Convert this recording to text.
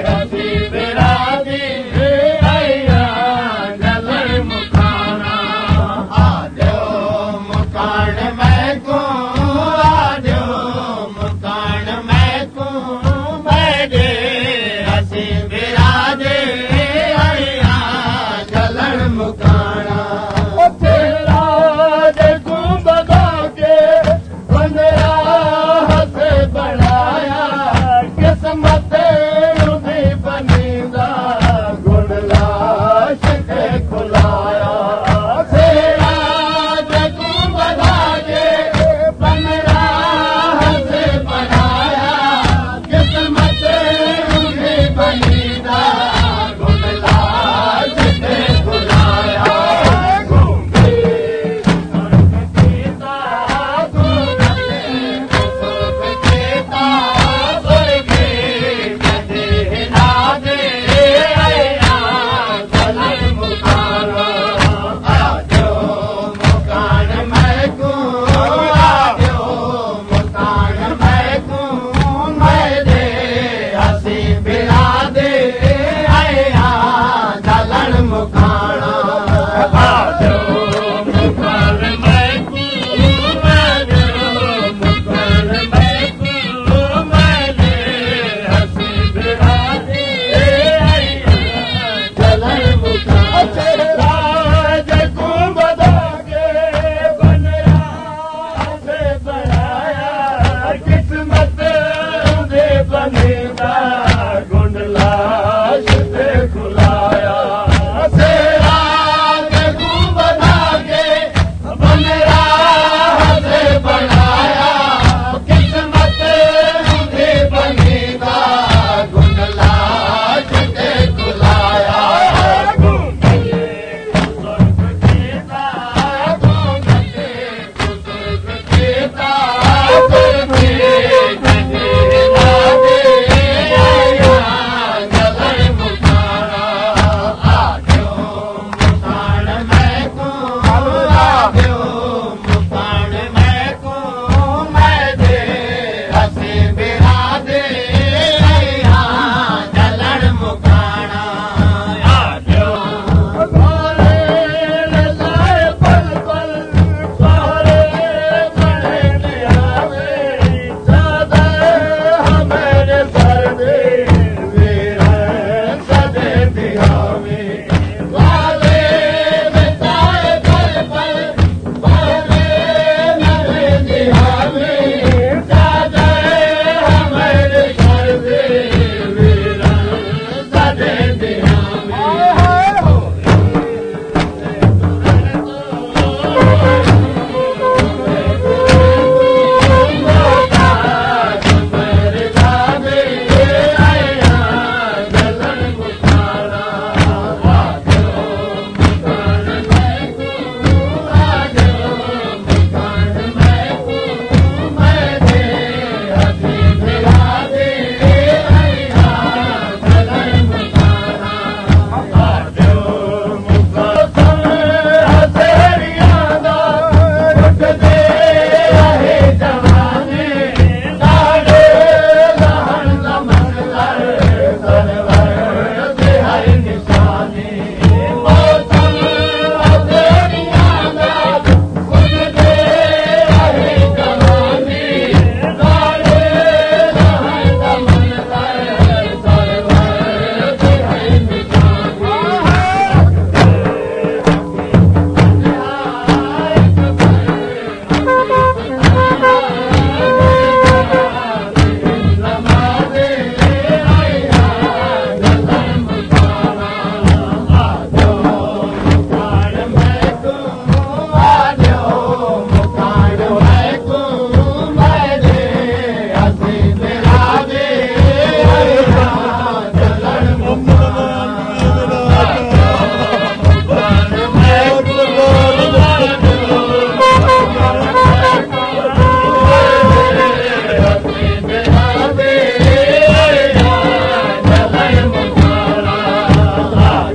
así. 있다.